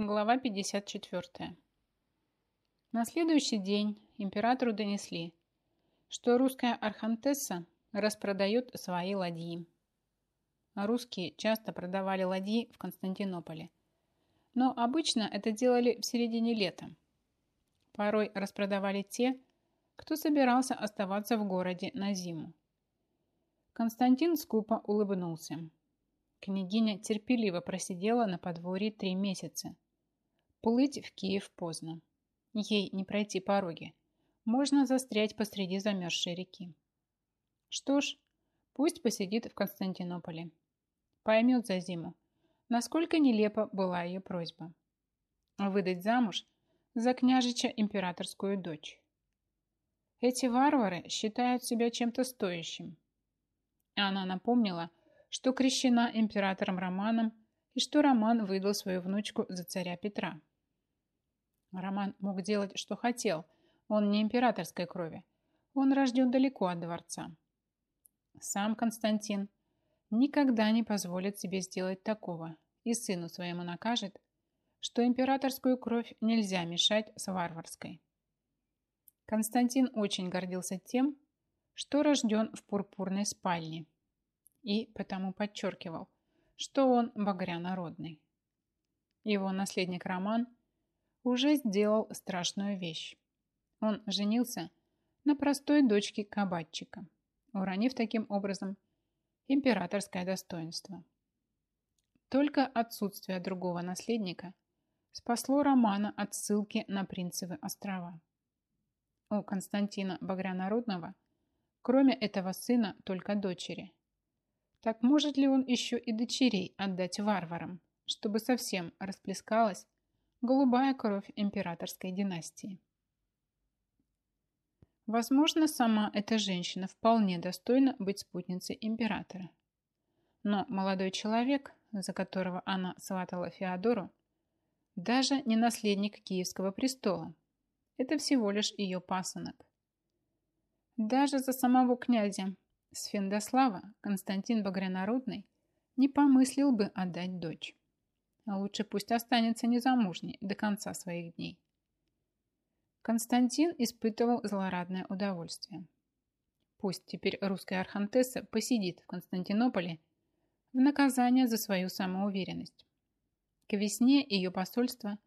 Глава 54. На следующий день императору донесли, что русская архантесса распродает свои ладьи. Русские часто продавали ладьи в Константинополе, но обычно это делали в середине лета. Порой распродавали те, кто собирался оставаться в городе на зиму. Константин скупо улыбнулся. Княгиня терпеливо просидела на подворье три месяца – Плыть в Киев поздно. Ей не пройти пороги. Можно застрять посреди замерзшей реки. Что ж, пусть посидит в Константинополе. Поймет за зиму, насколько нелепа была ее просьба. Выдать замуж за княжича императорскую дочь. Эти варвары считают себя чем-то стоящим. Она напомнила, что крещена императором Романом и что Роман выдал свою внучку за царя Петра. Роман мог делать, что хотел. Он не императорской крови. Он рожден далеко от дворца. Сам Константин никогда не позволит себе сделать такого и сыну своему накажет, что императорскую кровь нельзя мешать с варварской. Константин очень гордился тем, что рожден в пурпурной спальне, и потому подчеркивал, что он багрянародный. Его наследник Роман – уже сделал страшную вещь. Он женился на простой дочке кабачика, уронив таким образом императорское достоинство. Только отсутствие другого наследника спасло Романа от ссылки на Принцевы острова. У Константина Багрянародного, кроме этого сына, только дочери. Так может ли он еще и дочерей отдать варварам, чтобы совсем расплескалась голубая кровь императорской династии. Возможно, сама эта женщина вполне достойна быть спутницей императора. Но молодой человек, за которого она сватала Феодору, даже не наследник Киевского престола. Это всего лишь ее пасынок. Даже за самого князя Сфендослава Константин Багрянародный не помыслил бы отдать дочь а лучше пусть останется незамужней до конца своих дней. Константин испытывал злорадное удовольствие. Пусть теперь русская архантесса посидит в Константинополе в наказание за свою самоуверенность. К весне ее посольство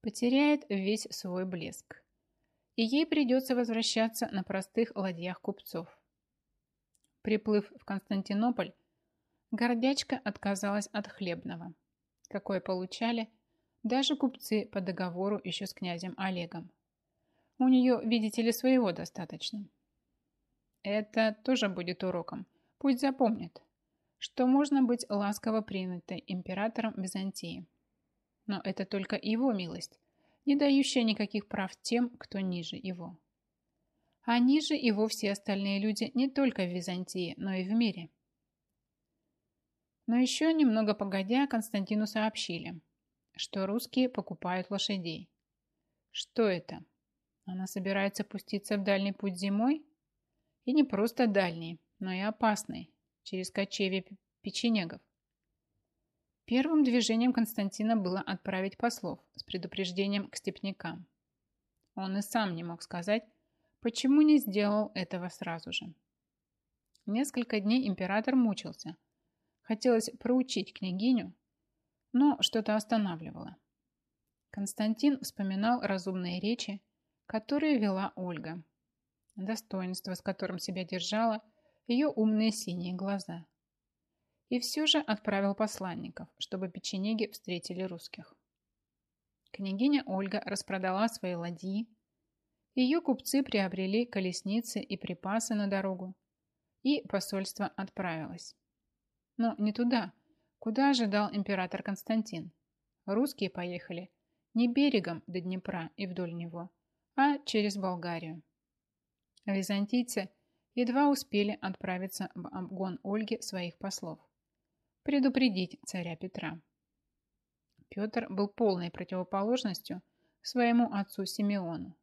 потеряет весь свой блеск, и ей придется возвращаться на простых ладьях купцов. Приплыв в Константинополь, гордячка отказалась от хлебного – какое получали даже купцы по договору еще с князем Олегом. У нее, видите ли, своего достаточно. Это тоже будет уроком. Пусть запомнит, что можно быть ласково принятой императором Византии. Но это только его милость, не дающая никаких прав тем, кто ниже его. А ниже его все остальные люди не только в Византии, но и в мире – но еще немного погодя Константину сообщили, что русские покупают лошадей. Что это? Она собирается пуститься в дальний путь зимой? И не просто дальний, но и опасный, через кочевье печенегов. Первым движением Константина было отправить послов с предупреждением к степнякам. Он и сам не мог сказать, почему не сделал этого сразу же. Несколько дней император мучился – Хотелось проучить княгиню, но что-то останавливало. Константин вспоминал разумные речи, которые вела Ольга. Достоинство, с которым себя держала, ее умные синие глаза. И все же отправил посланников, чтобы печенеги встретили русских. Княгиня Ольга распродала свои ладьи, ее купцы приобрели колесницы и припасы на дорогу, и посольство отправилось. Но не туда, куда ожидал император Константин. Русские поехали не берегом до Днепра и вдоль него, а через Болгарию. Византийцы едва успели отправиться в обгон Ольги своих послов, предупредить царя Петра. Петр был полной противоположностью своему отцу Симеону.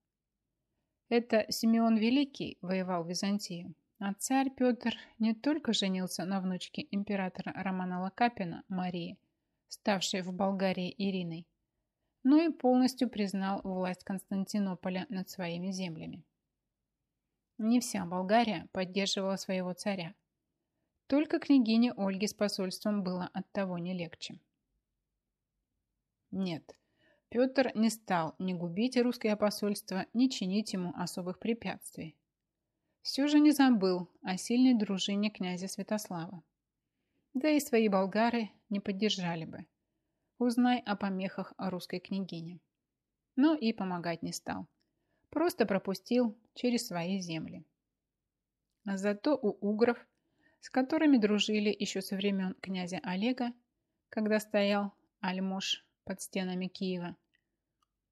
Это Симеон Великий воевал в Византию, а царь Петр не только женился на внучке императора Романа Лакапина Марии, ставшей в Болгарии Ириной, но и полностью признал власть Константинополя над своими землями. Не вся Болгария поддерживала своего царя. Только княгине Ольге с посольством было от того не легче. Нет, Петр не стал ни губить русское посольство, ни чинить ему особых препятствий. Все же не забыл о сильной дружине князя Святослава. Да и свои болгары не поддержали бы. Узнай о помехах русской княгини. Но и помогать не стал. Просто пропустил через свои земли. Зато у угров, с которыми дружили еще со времен князя Олега, когда стоял Альмош под стенами Киева,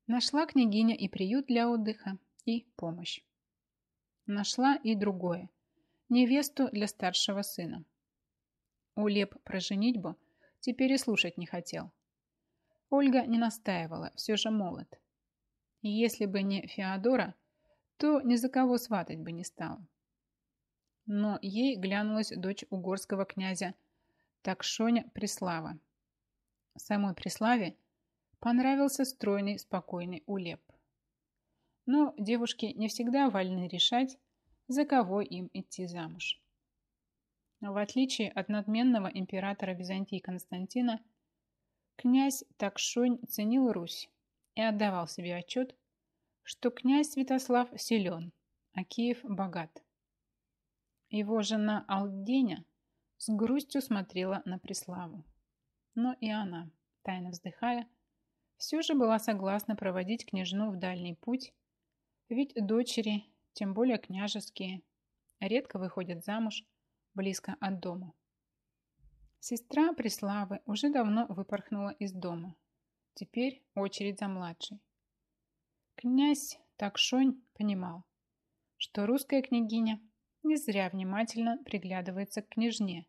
нашла княгиня и приют для отдыха, и помощь. Нашла и другое – невесту для старшего сына. Улеп про женитьбу теперь и слушать не хотел. Ольга не настаивала, все же молод. И если бы не Феодора, то ни за кого сватать бы не стал. Но ей глянулась дочь угорского князя Такшоня Преслава. Самой Преславе понравился стройный, спокойный Улеп. Но девушки не всегда вольны решать, за кого им идти замуж. В отличие от надменного императора Византии Константина, князь Такшонь ценил Русь и отдавал себе отчет, что князь Святослав силен, а Киев богат. Его жена Алденя с грустью смотрела на Преславу. Но и она, тайно вздыхая, все же была согласна проводить княжну в дальний путь, ведь дочери, тем более княжеские, редко выходят замуж близко от дома. Сестра Преславы уже давно выпорхнула из дома. Теперь очередь за младшей. Князь Такшонь понимал, что русская княгиня не зря внимательно приглядывается к княжне.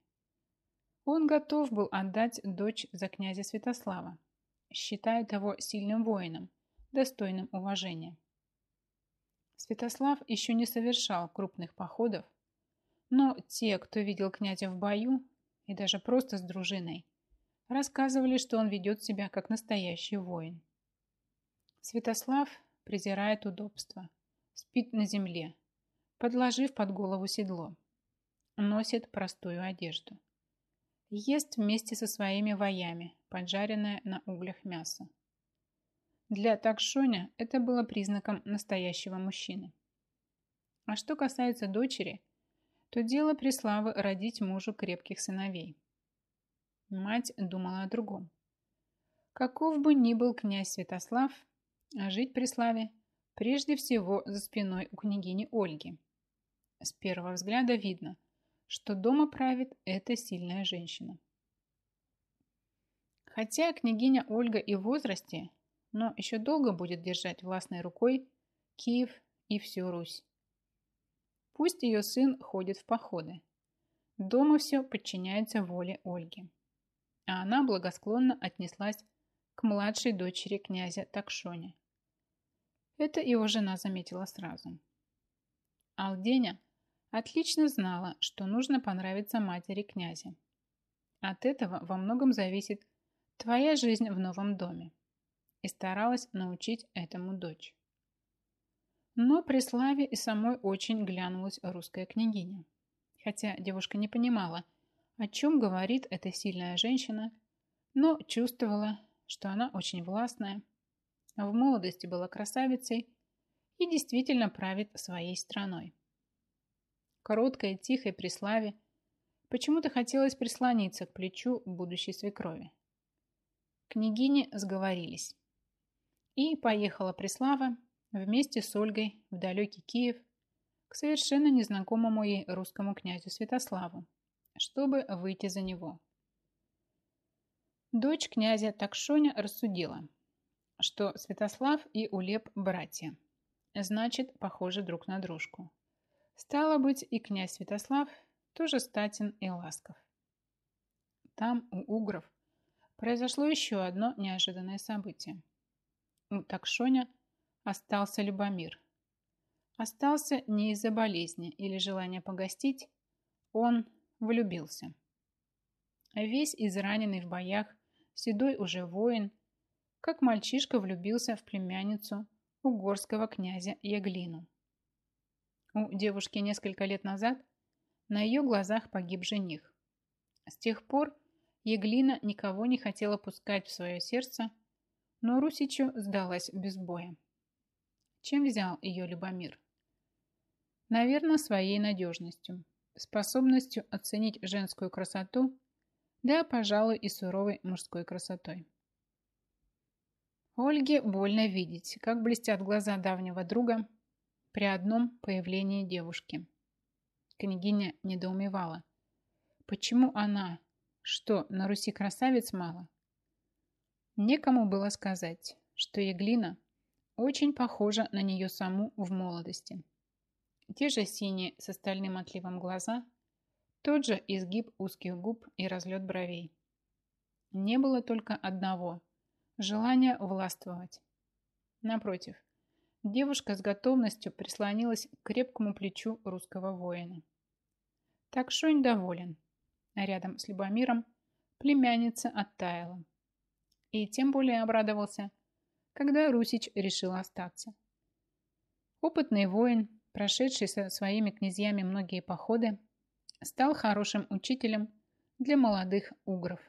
Он готов был отдать дочь за князя Святослава, считая того сильным воином, достойным уважения. Святослав еще не совершал крупных походов, но те, кто видел князя в бою, и даже просто с дружиной, рассказывали, что он ведет себя как настоящий воин. Святослав презирает удобство, спит на земле, подложив под голову седло, носит простую одежду. Ест вместе со своими воями, поджаренное на углях мясо. Для Такшоня это было признаком настоящего мужчины. А что касается дочери, то дело Преславы родить мужу крепких сыновей. Мать думала о другом. Каков бы ни был князь Святослав, а жить при славе прежде всего за спиной у княгини Ольги. С первого взгляда видно, что дома правит эта сильная женщина. Хотя княгиня Ольга и в возрасте, но еще долго будет держать властной рукой Киев и всю Русь. Пусть ее сын ходит в походы. Дома все подчиняется воле Ольги. А она благосклонно отнеслась к младшей дочери князя Такшоне. Это его жена заметила сразу. Алденя отлично знала, что нужно понравиться матери князя. От этого во многом зависит твоя жизнь в новом доме. И старалась научить этому дочь. Но при славе и самой очень глянулась русская княгиня. Хотя девушка не понимала, о чем говорит эта сильная женщина, но чувствовала, что она очень властная, в молодости была красавицей и действительно правит своей страной. Короткой, тихой при славе почему-то хотелось прислониться к плечу будущей свекрови. Княгини сговорились. И поехала Преслава вместе с Ольгой в далекий Киев к совершенно незнакомому ей русскому князю Святославу, чтобы выйти за него. Дочь князя Такшоня рассудила, что Святослав и Улеп – братья, значит, похожи друг на дружку. Стало быть, и князь Святослав тоже статен и ласков. Там, у угров, произошло еще одно неожиданное событие. У Такшоня остался Любомир. Остался не из-за болезни или желания погостить, он влюбился. Весь израненный в боях, седой уже воин – как мальчишка влюбился в племянницу угорского князя Яглину. У девушки несколько лет назад на ее глазах погиб жених. С тех пор Яглина никого не хотела пускать в свое сердце, но Русичу сдалась без боя. Чем взял ее Любомир? Наверное, своей надежностью, способностью оценить женскую красоту, да, пожалуй, и суровой мужской красотой. Ольге больно видеть, как блестят глаза давнего друга при одном появлении девушки. Княгиня недоумевала. Почему она? Что, на Руси красавиц мало? Некому было сказать, что Еглина очень похожа на нее саму в молодости. Те же синие с остальным отливом глаза, тот же изгиб узких губ и разлет бровей. Не было только одного – желания властвовать. Напротив, девушка с готовностью прислонилась к крепкому плечу русского воина. Так Шонь доволен, а рядом с Любомиром племянница оттаяла. И тем более обрадовался, когда Русич решил остаться. Опытный воин, прошедший со своими князьями многие походы, стал хорошим учителем для молодых угров.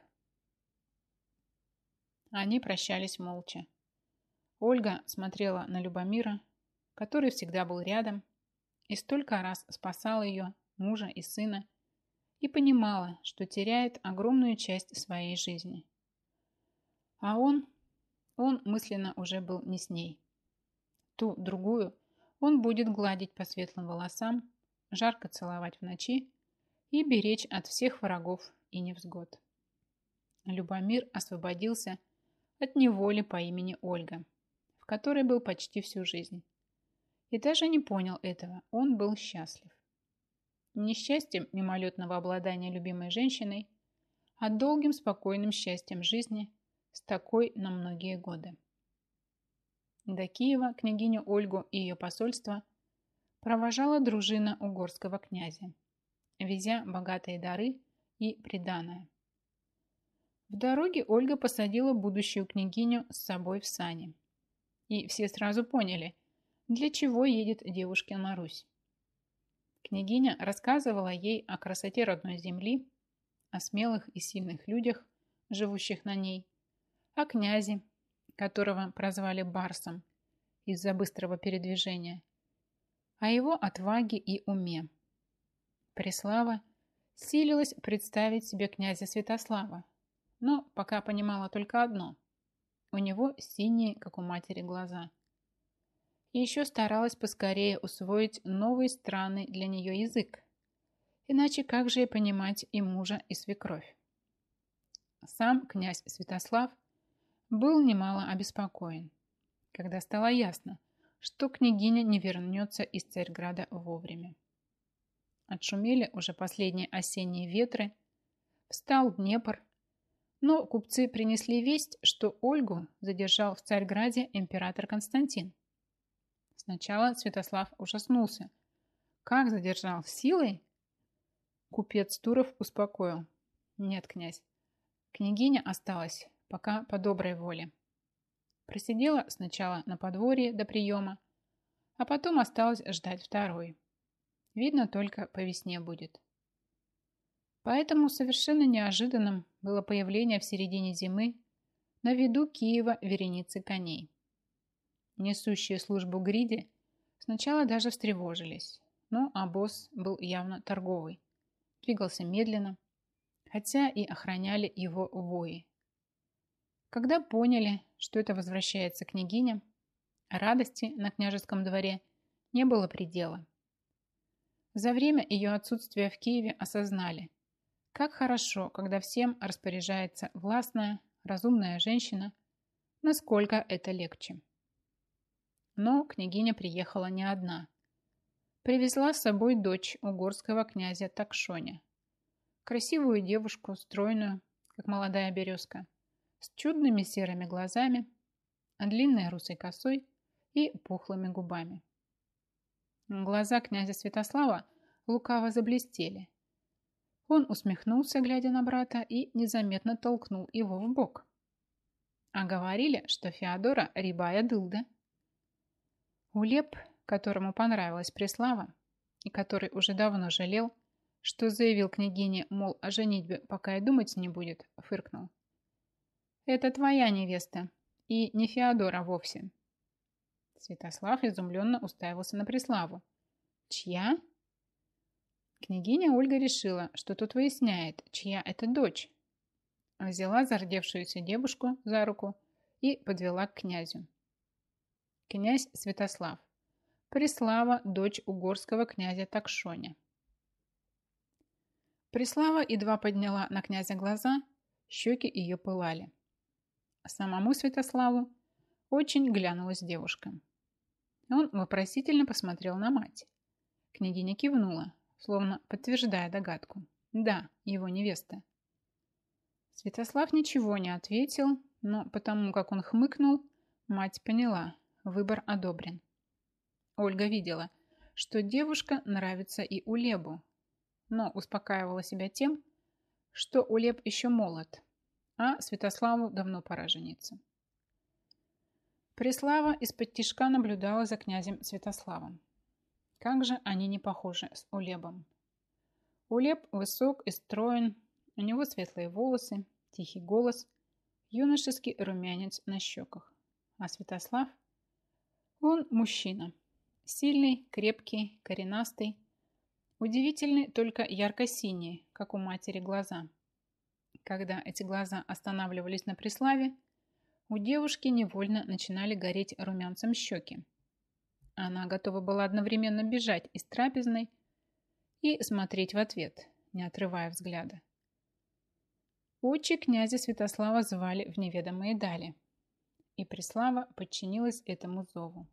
Они прощались молча. Ольга смотрела на Любомира, который всегда был рядом и столько раз спасал ее, мужа и сына, и понимала, что теряет огромную часть своей жизни. А он, он мысленно уже был не с ней. Ту, другую, он будет гладить по светлым волосам, жарко целовать в ночи и беречь от всех врагов и невзгод. Любомир освободился от неволи по имени Ольга – которой был почти всю жизнь. И даже не понял этого, он был счастлив. Не счастьем мимолетного обладания любимой женщиной, а долгим спокойным счастьем жизни с такой на многие годы. До Киева княгиню Ольгу и ее посольство провожала дружина угорского князя, везя богатые дары и приданое. В дороге Ольга посадила будущую княгиню с собой в сани – и все сразу поняли, для чего едет девушка на Русь. Княгиня рассказывала ей о красоте родной земли, о смелых и сильных людях, живущих на ней, о князе, которого прозвали Барсом из-за быстрого передвижения, о его отваге и уме. Преслава силилась представить себе князя Святослава, но пока понимала только одно – у него синие, как у матери, глаза. И еще старалась поскорее усвоить новый странный для нее язык. Иначе как же ей понимать и мужа, и свекровь? Сам князь Святослав был немало обеспокоен, когда стало ясно, что княгиня не вернется из Царьграда вовремя. Отшумели уже последние осенние ветры, встал Днепр, но купцы принесли весть, что Ольгу задержал в Царьграде император Константин. Сначала Святослав ужаснулся. Как задержал? Силой? Купец Туров успокоил. Нет, князь. Княгиня осталась, пока по доброй воле. Просидела сначала на подворье до приема, а потом осталась ждать второй. Видно, только по весне будет. Поэтому совершенно неожиданным было появление в середине зимы на виду Киева вереницы коней. Несущие службу гриди сначала даже встревожились, но обоз был явно торговый, двигался медленно, хотя и охраняли его вои. Когда поняли, что это возвращается княгиня, радости на княжеском дворе не было предела. За время ее отсутствия в Киеве осознали, как хорошо, когда всем распоряжается властная, разумная женщина, насколько это легче. Но княгиня приехала не одна. Привезла с собой дочь угорского князя Такшоня. Красивую девушку, стройную, как молодая березка, с чудными серыми глазами, длинной русой косой и пухлыми губами. Глаза князя Святослава лукаво заблестели, он усмехнулся, глядя на брата, и незаметно толкнул его в бок. А говорили, что Феодора рябая дылда. Улеп, которому понравилась Преслава, и который уже давно жалел, что заявил княгине, мол, о женитьбе пока и думать не будет, фыркнул. «Это твоя невеста, и не Феодора вовсе». Святослав изумленно уставился на Преславу. «Чья?» Княгиня Ольга решила, что тут выясняет, чья это дочь. Взяла зардевшуюся девушку за руку и подвела к князю. Князь Святослав. Преслава, дочь угорского князя Такшоня. Преслава едва подняла на князя глаза, щеки ее пылали. Самому Святославу очень глянулась девушка. Он вопросительно посмотрел на мать. Княгиня кивнула, словно подтверждая догадку. Да, его невеста. Святослав ничего не ответил, но потому как он хмыкнул, мать поняла, выбор одобрен. Ольга видела, что девушка нравится и Улебу, но успокаивала себя тем, что Улеб еще молод, а Святославу давно пора жениться. Преслава из-под тишка наблюдала за князем Святославом. Как же они не похожи с Улебом. Улеб высок и строен, у него светлые волосы, тихий голос, юношеский румянец на щеках. А Святослав? Он мужчина. Сильный, крепкий, коренастый. Удивительный только ярко-синий, как у матери, глаза. Когда эти глаза останавливались на Преславе, у девушки невольно начинали гореть румянцем щеки. Она готова была одновременно бежать из трапезной и смотреть в ответ, не отрывая взгляда. Очи князя Святослава звали в неведомые дали, и Преслава подчинилась этому зову.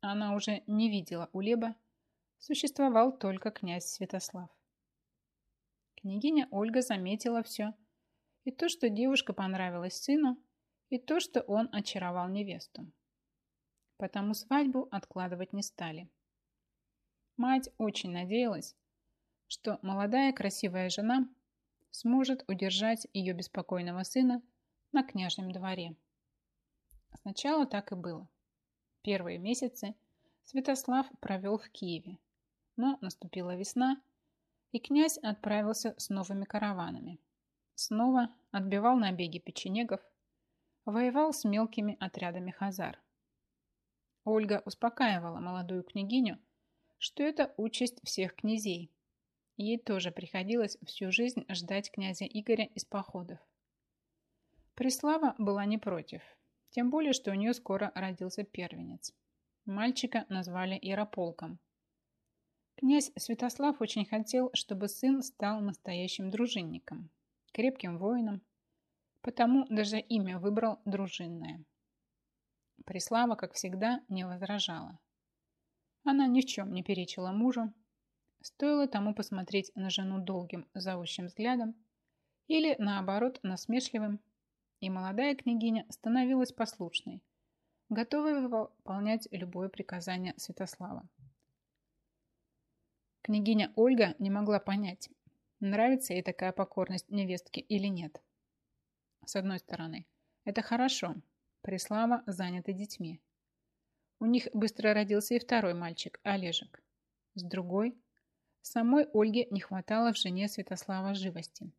Она уже не видела Улеба, существовал только князь Святослав. Княгиня Ольга заметила все, и то, что девушка понравилась сыну, и то, что он очаровал невесту потому свадьбу откладывать не стали. Мать очень надеялась, что молодая красивая жена сможет удержать ее беспокойного сына на княжьем дворе. Сначала так и было. Первые месяцы Святослав провел в Киеве, но наступила весна, и князь отправился с новыми караванами. Снова отбивал набеги печенегов, воевал с мелкими отрядами хазар. Ольга успокаивала молодую княгиню, что это участь всех князей. Ей тоже приходилось всю жизнь ждать князя Игоря из походов. Преслава была не против, тем более, что у нее скоро родился первенец. Мальчика назвали Ярополком. Князь Святослав очень хотел, чтобы сын стал настоящим дружинником, крепким воином, потому даже имя выбрал дружинное – Преслава, как всегда, не возражала. Она ни в чем не перечила мужу. Стоило тому посмотреть на жену долгим, зовущим взглядом или, наоборот, насмешливым, и молодая княгиня становилась послушной, готовой выполнять любое приказание Святослава. Княгиня Ольга не могла понять, нравится ей такая покорность невестки или нет. С одной стороны, это хорошо, Преслава занята детьми. У них быстро родился и второй мальчик, Олежек. С другой, самой Ольге не хватало в жене Святослава живости.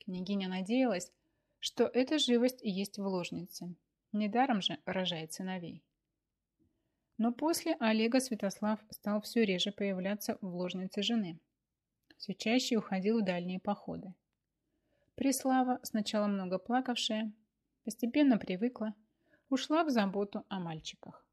Княгиня надеялась, что эта живость есть в ложнице. Недаром же рожает сыновей. Но после Олега Святослав стал все реже появляться в ложнице жены. Все чаще уходил в дальние походы. Преслава, сначала много плакавшая, Постепенно привыкла, ушла в заботу о мальчиках.